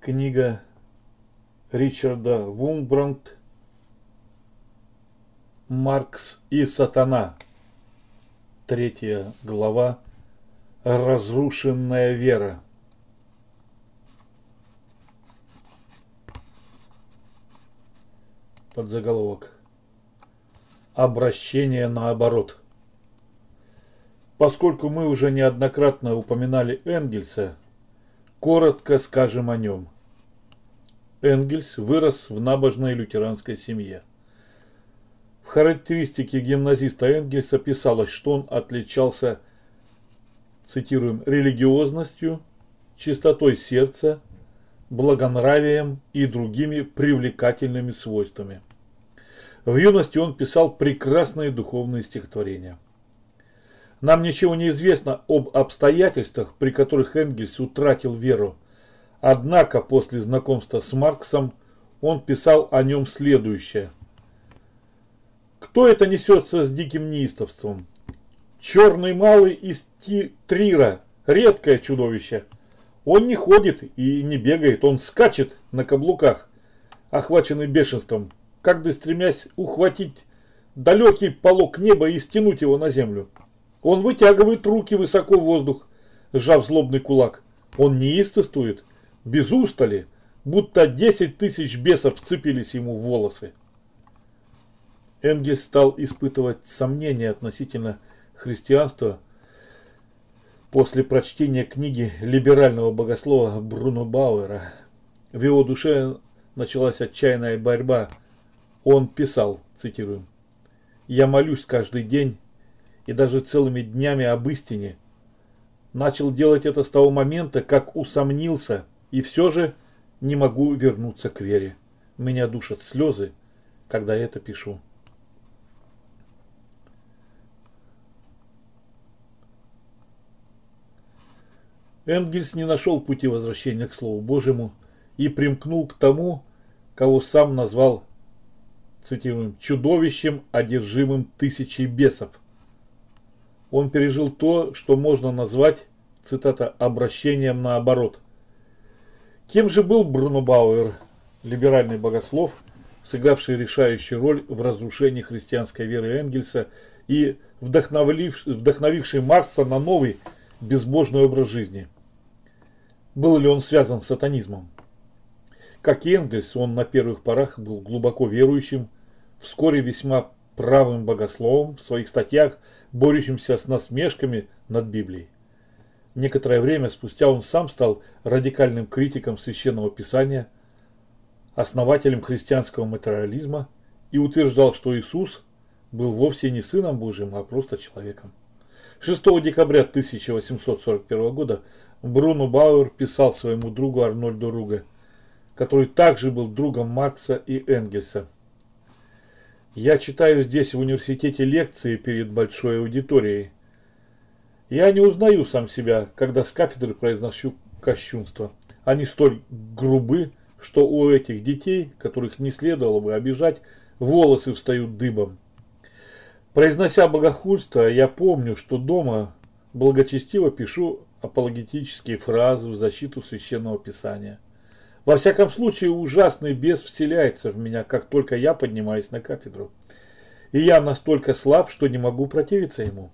Книга Ричарда Вумбрандт Маркс и Сатана. Третья глава. Разрушенная вера. Подзаголовок. Обращение наоборот. Поскольку мы уже неоднократно упоминали Энгельса, коротко скажем о нем. Энгельс вырос в набожной лютеранской семье. В характеристике гимназиста Энгельса писалось, что он отличался, цитируем, религиозностью, чистотой сердца, благонравием и другими привлекательными свойствами. В юности он писал прекрасные духовные стихотворения. Нам ничего не известно об обстоятельствах, при которых Энгельс утратил веру. Однако после знакомства с Марксом он писал о нем следующее. Кто это несется с диким неистовством? Черный малый из Трира, редкое чудовище. Он не ходит и не бегает, он скачет на каблуках, охваченный бешенством, как бы стремясь ухватить далекий полок неба и стянуть его на землю. Он вытягивает руки высоко в воздух, сжав злобный кулак. Он неистовствует, без устали, будто десять тысяч бесов вцепились ему в волосы. Энгельс стал испытывать сомнения относительно христианства после прочтения книги либерального богослова Бруно Бауэра. В его душе началась отчаянная борьба. Он писал, цитируем, «Я молюсь каждый день и даже целыми днями об истине. Начал делать это с того момента, как усомнился, и все же не могу вернуться к вере. Меня душат слезы, когда я это пишу. Энгельс не нашел пути возвращения к Слову Божьему и примкнул к тому, кого сам назвал, цитируем, чудовищем, одержимым тысячей бесов – он пережил то, что можно назвать, цитата, обращением наоборот. Кем же был Бруно Бауэр, либеральный богослов, сыгравший решающую роль в разрушении христианской веры Энгельса и вдохновивший, вдохновивший Маркса на новый безбожный образ жизни? Был ли он связан с сатанизмом? Как и Энгельс, он на первых порах был глубоко верующим, вскоре весьма правым богословом в своих статьях, борющимся с насмешками над Библией. Некоторое время спустя он сам стал радикальным критиком священного писания, основателем христианского материализма и утверждал, что Иисус был вовсе не Сыном Божьим, а просто человеком. 6 декабря 1841 года Бруно Бауэр писал своему другу Арнольду Руге, который также был другом Маркса и Энгельса – я читаю здесь в университете лекции перед большой аудиторией. Я не узнаю сам себя, когда с кафедры произношу кощунство. Они столь грубы, что у этих детей, которых не следовало бы обижать, волосы встают дыбом. Произнося богохульство, я помню, что дома благочестиво пишу апологетические фразы в защиту священного писания. Во всяком случае, ужасный бес вселяется в меня, как только я поднимаюсь на кафедру. И я настолько слаб, что не могу противиться ему.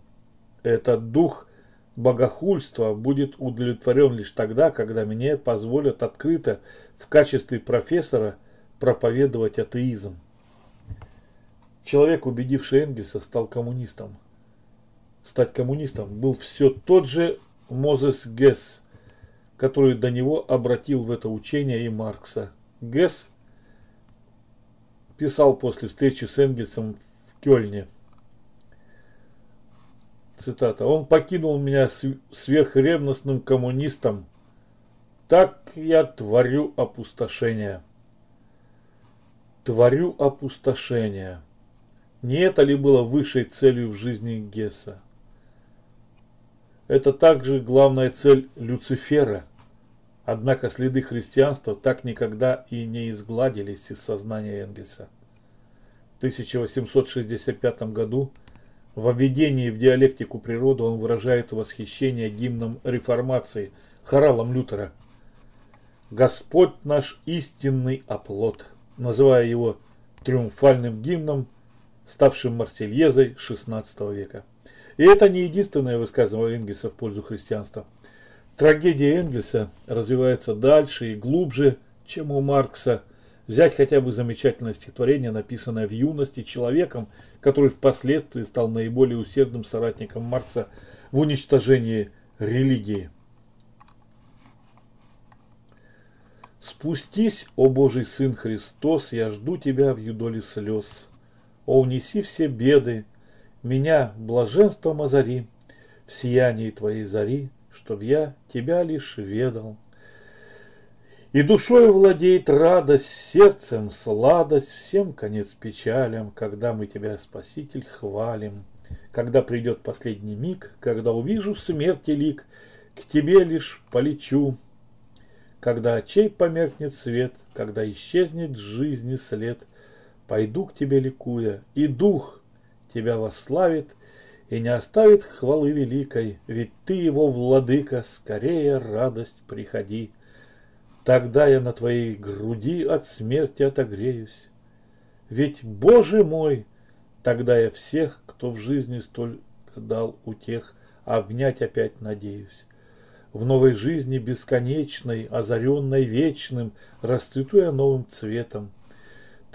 Этот дух богохульства будет удовлетворен лишь тогда, когда мне позволят открыто в качестве профессора проповедовать атеизм. Человек, убедивший Энгельса, стал коммунистом. Стать коммунистом был все тот же Мозес Гесс, который до него обратил в это учение и Маркса. Гесс писал после встречи с Энгельсом в Кёльне. Цитата. «Он покинул меня сверхревностным коммунистом. Так я творю опустошение». Творю опустошение. Не это ли было высшей целью в жизни Гесса? Это также главная цель Люцифера. Однако следы христианства так никогда и не изгладились из сознания Энгельса. В 1865 году в введении в диалектику природы он выражает восхищение гимном реформации, хоралом Лютера. Господь наш истинный оплот, называя его триумфальным гимном, ставшим Марсельезой XVI века. И это не единственное высказывание Энгельса в пользу христианства. Трагедия Энгельса развивается дальше и глубже, чем у Маркса. Взять хотя бы замечательное стихотворение, написанное в юности человеком, который впоследствии стал наиболее усердным соратником Маркса в уничтожении религии. Спустись, о Божий Сын Христос, я жду тебя в юдоле слез. О, унеси все беды, меня блаженством озари, в сиянии твоей зари, чтоб я тебя лишь ведал. И душой владеет радость, сердцем сладость, всем конец печалям, когда мы тебя, Спаситель, хвалим. Когда придет последний миг, когда увижу смерти лик, к тебе лишь полечу, когда очей померкнет свет, когда исчезнет жизни след, пойду к тебе ликуя, и дух тебя восславит, и не оставит хвалы великой, ведь ты его владыка, скорее радость приходи. Тогда я на твоей груди от смерти отогреюсь. Ведь, Боже мой, тогда я всех, кто в жизни столь дал утех, обнять опять надеюсь в новой жизни бесконечной, озаренной вечным, расцветуя новым цветом.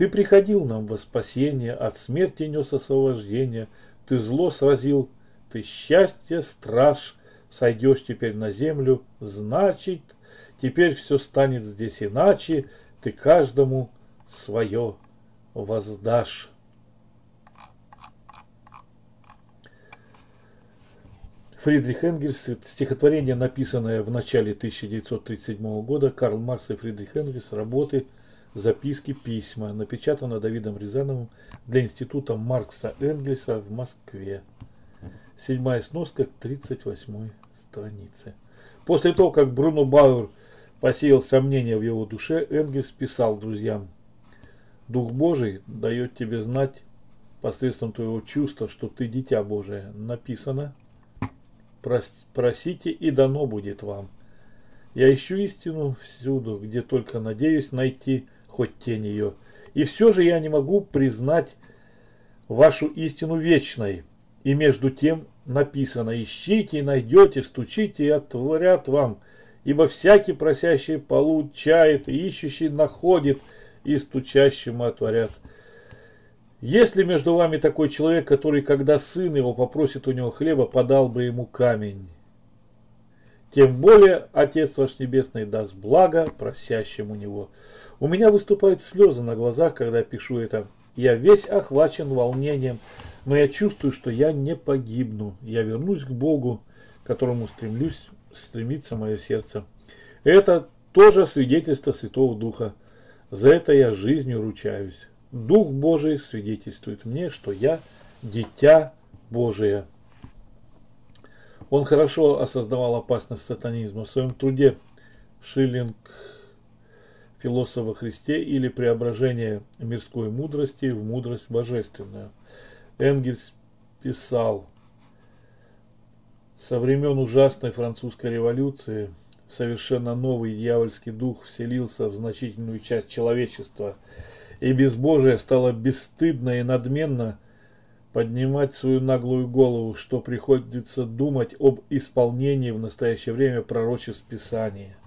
Ты приходил нам во спасение, от смерти нес освобождение, ты зло сразил, ты счастье, страж, сойдешь теперь на землю, значит, теперь все станет здесь иначе, ты каждому свое воздашь. Фридрих Энгельс, стихотворение, написанное в начале 1937 года, Карл Маркс и Фридрих Энгельс, работы, записки, письма, напечатано Давидом Рязановым для Института Маркса Энгельса в Москве. Седьмая сноска к 38 странице. После того, как Бруно Бауэр посеял сомнения в его душе, Энгельс писал друзьям, «Дух Божий дает тебе знать посредством твоего чувства, что ты дитя Божие. Написано, просите и дано будет вам. Я ищу истину всюду, где только надеюсь найти хоть тень ее. И все же я не могу признать вашу истину вечной. И между тем написано, ищите и найдете, стучите и отворят вам. Ибо всякий просящий получает, и ищущий находит, и стучащему отворят. Есть ли между вами такой человек, который, когда сын его попросит у него хлеба, подал бы ему камень? Тем более Отец ваш Небесный даст благо просящим него. У меня выступают слезы на глазах, когда пишу это. Я весь охвачен волнением, но я чувствую, что я не погибну. Я вернусь к Богу, к которому стремлюсь, стремится мое сердце. Это тоже свидетельство Святого Духа. За это я жизнью ручаюсь. Дух Божий свидетельствует мне, что я дитя Божие. Он хорошо осознавал опасность сатанизма. В своем труде Шиллинг «Философ во Христе» или «Преображение мирской мудрости в мудрость божественную». Энгельс писал, со времен ужасной французской революции совершенно новый дьявольский дух вселился в значительную часть человечества – и безбожие стало бесстыдно и надменно поднимать свою наглую голову, что приходится думать об исполнении в настоящее время пророчеств Писания.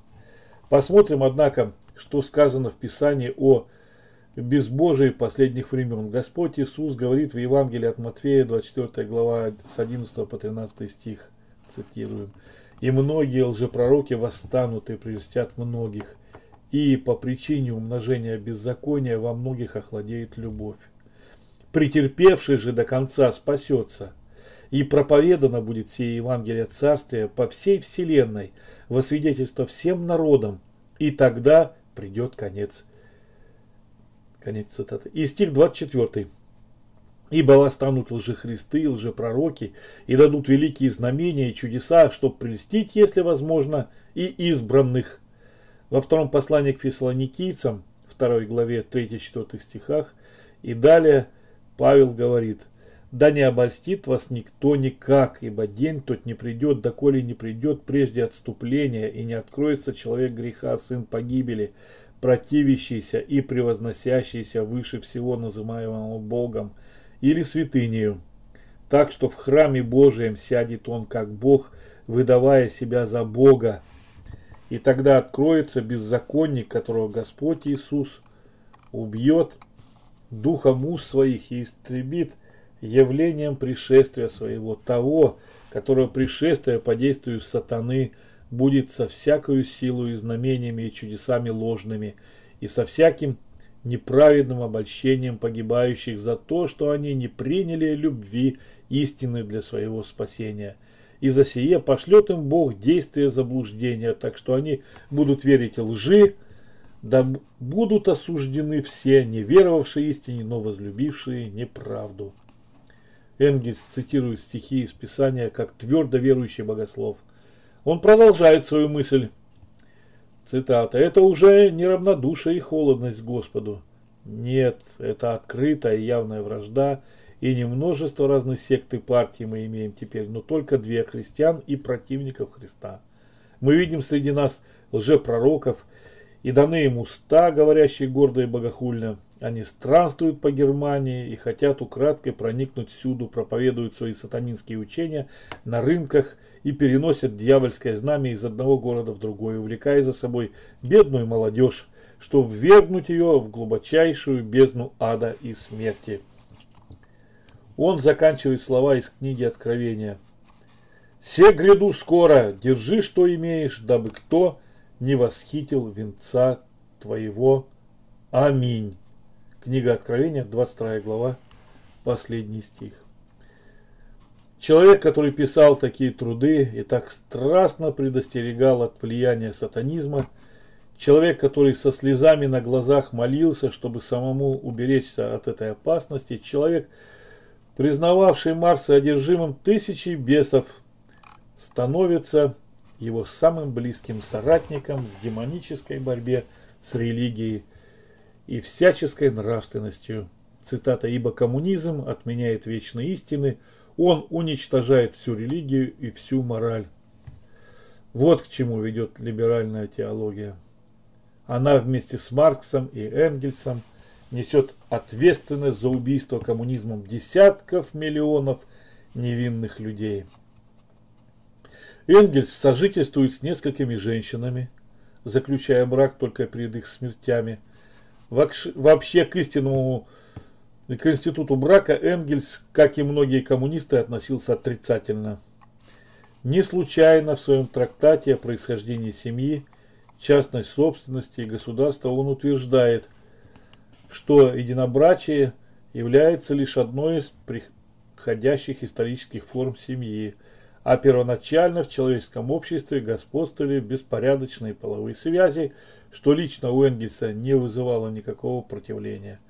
Посмотрим, однако, что сказано в Писании о безбожии последних времен. Господь Иисус говорит в Евангелии от Матфея, 24 глава, с 11 по 13 стих, цитируем. «И многие лжепророки восстанут и прельстят многих, и по причине умножения беззакония во многих охладеет любовь. Претерпевший же до конца спасется, и проповедано будет сие Евангелие Царствия по всей вселенной, во свидетельство всем народам, и тогда придет конец. Конец цитаты. И стих 24. Ибо восстанут лжехристы, лжепророки, и дадут великие знамения и чудеса, чтобы прельстить, если возможно, и избранных. Во втором послании к фессалоникийцам, второй главе 3-4 стихах, и далее Павел говорит, Да не обольстит вас никто никак, ибо день тот не придет, доколе не придет прежде отступления, и не откроется человек греха, сын погибели, противящийся и превозносящийся выше всего называемого Богом или святынею. Так что в храме Божием сядет он как Бог, выдавая себя за Бога. И тогда откроется беззаконник, которого Господь Иисус убьет духом уст своих и истребит – явлением пришествия своего, того, которого пришествие по действию сатаны будет со всякою силой и знамениями и чудесами ложными, и со всяким неправедным обольщением погибающих за то, что они не приняли любви истины для своего спасения. И за сие пошлет им Бог действие заблуждения, так что они будут верить лжи, да будут осуждены все, не веровавшие истине, но возлюбившие неправду. Энгельс цитирует стихи из Писания как твердо верующий богослов. Он продолжает свою мысль. Цитата. «Это уже не равнодушие и холодность Господу. Нет, это открытая и явная вражда, и не множество разных сект и партий мы имеем теперь, но только две христиан и противников Христа. Мы видим среди нас лжепророков, и даны им уста, говорящие гордо и богохульно, они странствуют по Германии и хотят украдкой проникнуть всюду, проповедуют свои сатанинские учения на рынках и переносят дьявольское знамя из одного города в другой, увлекая за собой бедную молодежь, чтобы ввергнуть ее в глубочайшую бездну ада и смерти. Он заканчивает слова из книги Откровения. «Се гряду скоро, держи, что имеешь, дабы кто не восхитил венца твоего. Аминь». Книга Откровения, 22 глава, последний стих. Человек, который писал такие труды и так страстно предостерегал от влияния сатанизма, человек, который со слезами на глазах молился, чтобы самому уберечься от этой опасности, человек, признававший Марса одержимым тысячей бесов, становится его самым близким соратником в демонической борьбе с религией и всяческой нравственностью. Цитата «Ибо коммунизм отменяет вечные истины, он уничтожает всю религию и всю мораль». Вот к чему ведет либеральная теология. Она вместе с Марксом и Энгельсом несет ответственность за убийство коммунизмом десятков миллионов невинных людей. Энгельс сожительствует с несколькими женщинами, заключая брак только перед их смертями – Вообще к истинному к институту брака Энгельс, как и многие коммунисты, относился отрицательно. Не случайно в своем трактате о происхождении семьи, частной собственности и государства он утверждает, что единобрачие является лишь одной из приходящих исторических форм семьи, а первоначально в человеческом обществе господствовали беспорядочные половые связи, что лично у Энгельса не вызывало никакого противления.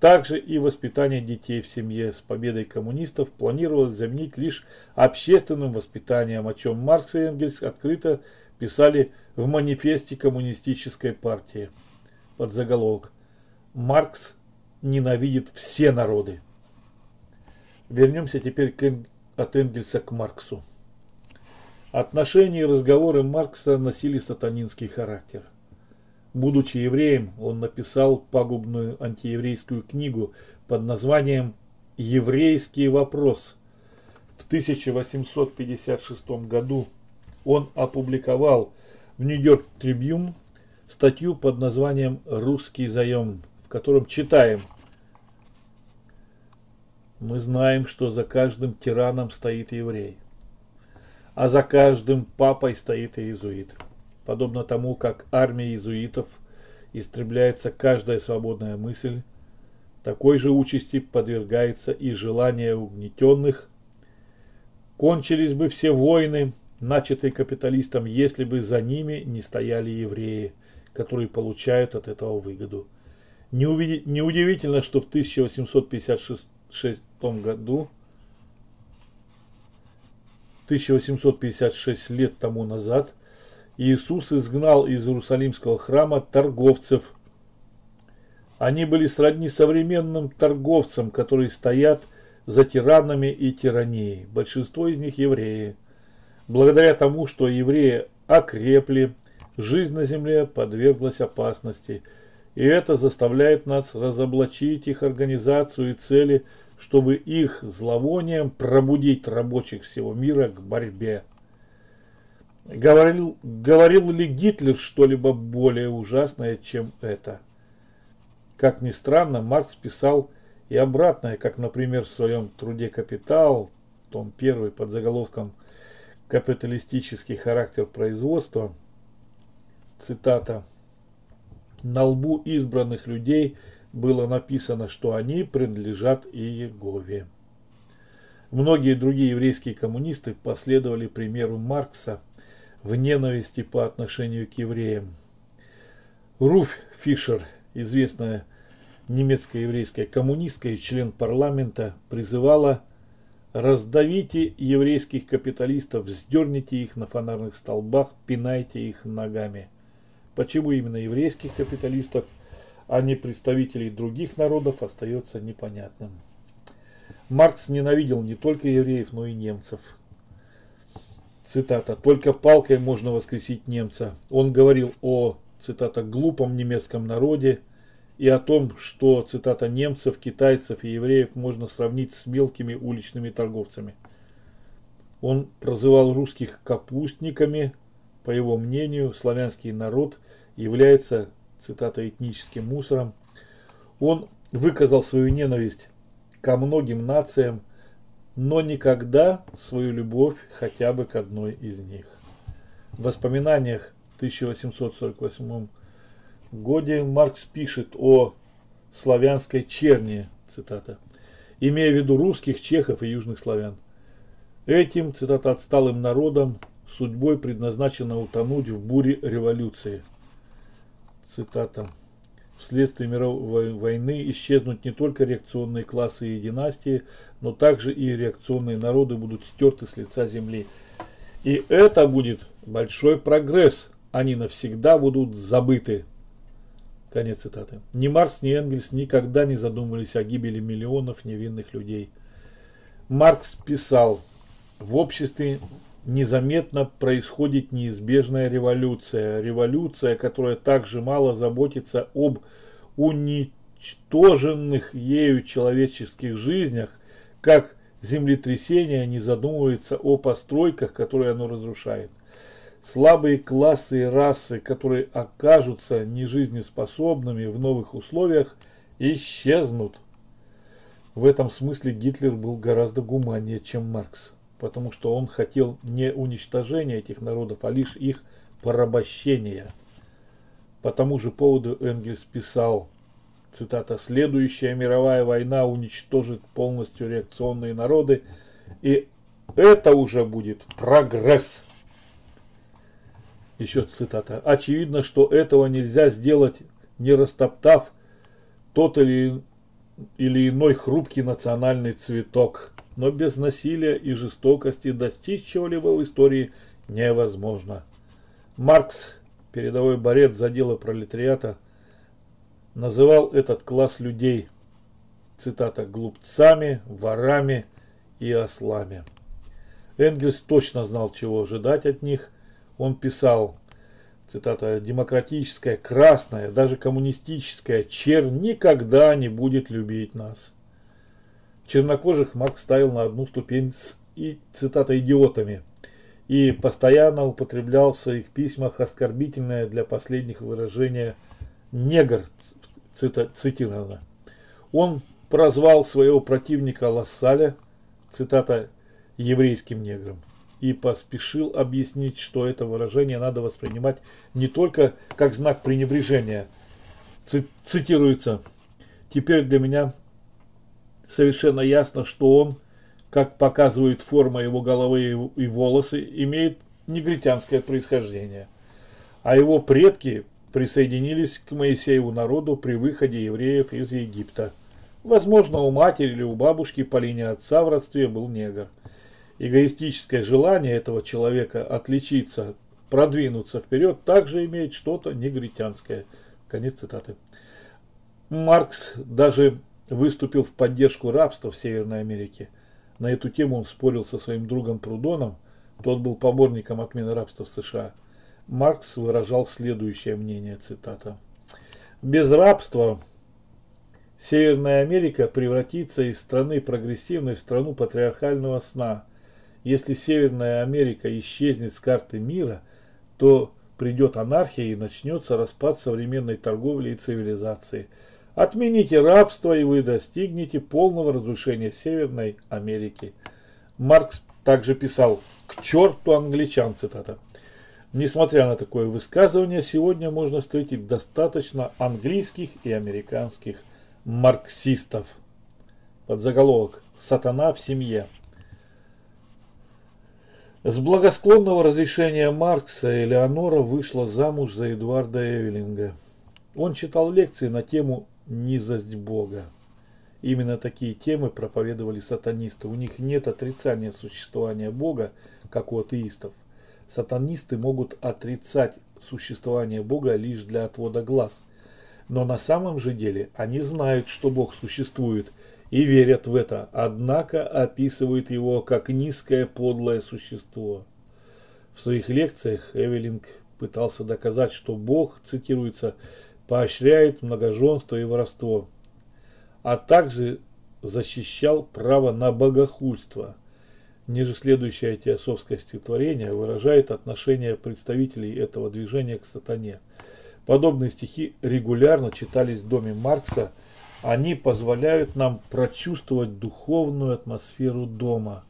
Также и воспитание детей в семье с победой коммунистов планировалось заменить лишь общественным воспитанием, о чем Маркс и Энгельс открыто писали в манифесте коммунистической партии. Под заголовок «Маркс ненавидит все народы». Вернемся теперь от Энгельса к Марксу. Отношения и разговоры Маркса носили сатанинский характер – Будучи евреем, он написал пагубную антиеврейскую книгу под названием «Еврейский вопрос». В 1856 году он опубликовал в Нью-Йорк Трибюн статью под названием «Русский заем», в котором читаем «Мы знаем, что за каждым тираном стоит еврей, а за каждым папой стоит иезуит» подобно тому, как армия иезуитов истребляется каждая свободная мысль, такой же участи подвергается и желание угнетенных. Кончились бы все войны, начатые капиталистом, если бы за ними не стояли евреи, которые получают от этого выгоду. Неудивительно, что в 1856 году 1856 лет тому назад Иисус изгнал из Иерусалимского храма торговцев. Они были сродни современным торговцам, которые стоят за тиранами и тиранией. Большинство из них евреи. Благодаря тому, что евреи окрепли, жизнь на земле подверглась опасности. И это заставляет нас разоблачить их организацию и цели, чтобы их зловонием пробудить рабочих всего мира к борьбе. Говорил, говорил ли Гитлер что-либо более ужасное, чем это? Как ни странно, Маркс писал и обратное, как, например, в своем труде «Капитал», том 1 под заголовком «Капиталистический характер производства», цитата, «На лбу избранных людей было написано, что они принадлежат Иегове». Многие другие еврейские коммунисты последовали примеру Маркса в ненависти по отношению к евреям. Руф Фишер, известная немецкая еврейская коммунистка и член парламента, призывала Раздавите еврейских капиталистов, вздерните их на фонарных столбах, пинайте их ногами. Почему именно еврейских капиталистов, а не представителей других народов, остается непонятным. Маркс ненавидел не только евреев, но и немцев. Цитата. «Только палкой можно воскресить немца». Он говорил о, цитата, «глупом немецком народе», и о том, что, цитата, немцев, китайцев и евреев можно сравнить с мелкими уличными торговцами. Он прозывал русских капустниками, по его мнению, славянский народ является, цитата, этническим мусором. Он выказал свою ненависть ко многим нациям, но никогда свою любовь хотя бы к одной из них. В воспоминаниях 1848 годе Маркс пишет о славянской черни, цитата, имея в виду русских, чехов и южных славян. Этим, цитата, отсталым народом судьбой предназначено утонуть в буре революции. Цитата. Вследствие мировой войны исчезнут не только реакционные классы и династии, но также и реакционные народы будут стерты с лица земли. И это будет большой прогресс. Они навсегда будут забыты. Конец цитаты. Ни Маркс, ни Энгельс никогда не задумывались о гибели миллионов невинных людей. Маркс писал, в обществе незаметно происходит неизбежная революция. Революция, которая также мало заботится об уничтоженных ею человеческих жизнях, как землетрясение не задумывается о постройках, которые оно разрушает слабые классы и расы, которые окажутся нежизнеспособными в новых условиях, исчезнут. В этом смысле Гитлер был гораздо гуманнее, чем Маркс, потому что он хотел не уничтожения этих народов, а лишь их порабощения. По тому же поводу Энгельс писал, цитата, «Следующая мировая война уничтожит полностью реакционные народы, и это уже будет прогресс». Еще цитата. Очевидно, что этого нельзя сделать, не растоптав тот или, или иной хрупкий национальный цветок. Но без насилия и жестокости достичь чего-либо в истории невозможно. Маркс, передовой борец за дело пролетариата, называл этот класс людей, цитата, глупцами, ворами и ослами. Энгельс точно знал, чего ожидать от них – он писал, цитата, «демократическая, красная, даже коммунистическая чернь никогда не будет любить нас». Чернокожих Маркс ставил на одну ступень с, и, цитата, «идиотами» и постоянно употреблял в своих письмах оскорбительное для последних выражение «негр», цита, цитировано. Он прозвал своего противника Лассаля, цитата, еврейским негром и поспешил объяснить, что это выражение надо воспринимать не только как знак пренебрежения. Цитируется. Теперь для меня совершенно ясно, что он, как показывает форма его головы и волосы, имеет негритянское происхождение. А его предки присоединились к Моисееву народу при выходе евреев из Египта. Возможно, у матери или у бабушки по линии отца в родстве был негр эгоистическое желание этого человека отличиться, продвинуться вперед, также имеет что-то негритянское. Конец цитаты. Маркс даже выступил в поддержку рабства в Северной Америке. На эту тему он спорил со своим другом Прудоном, тот был поборником отмены рабства в США. Маркс выражал следующее мнение, цитата. «Без рабства Северная Америка превратится из страны прогрессивной в страну патриархального сна. Если Северная Америка исчезнет с карты мира, то придет анархия и начнется распад современной торговли и цивилизации. Отмените рабство, и вы достигнете полного разрушения Северной Америки. Маркс также писал «К черту англичан», цитата. Несмотря на такое высказывание, сегодня можно встретить достаточно английских и американских марксистов. Под заголовок «Сатана в семье». С благосклонного разрешения Маркса Элеонора вышла замуж за Эдуарда Эвелинга. Он читал лекции на тему «Низость Бога». Именно такие темы проповедовали сатанисты. У них нет отрицания существования Бога, как у атеистов. Сатанисты могут отрицать существование Бога лишь для отвода глаз. Но на самом же деле они знают, что Бог существует – и верят в это, однако описывают его как низкое подлое существо. В своих лекциях Эвелинг пытался доказать, что Бог, цитируется, поощряет многоженство и воровство, а также защищал право на богохульство. Ниже следующее теософское стихотворение выражает отношение представителей этого движения к сатане. Подобные стихи регулярно читались в доме Маркса – они позволяют нам прочувствовать духовную атмосферу дома.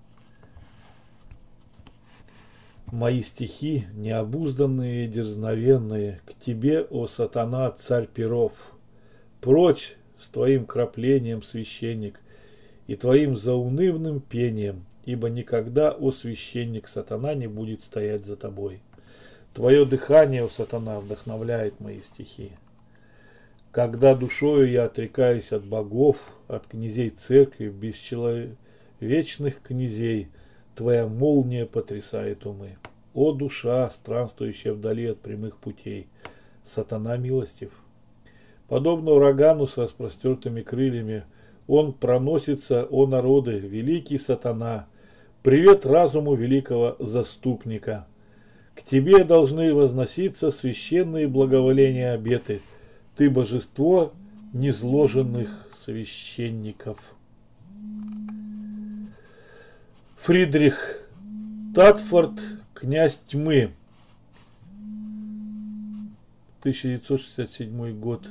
Мои стихи, необузданные дерзновенные, к тебе, о сатана, царь перов. Прочь с твоим краплением, священник, и твоим заунывным пением, ибо никогда, о священник, сатана не будет стоять за тобой. Твое дыхание, о сатана, вдохновляет мои стихи. Когда душою я отрекаюсь от богов, от князей церкви, бесчеловечных князей, Твоя молния потрясает умы. О душа, странствующая вдали от прямых путей, сатана милостив. Подобно урагану с распростертыми крыльями, он проносится, о народы, великий сатана, привет разуму великого заступника. К тебе должны возноситься священные благоволения обеты – ты божество незложенных священников. Фридрих Татфорд, князь тьмы, 1967 год.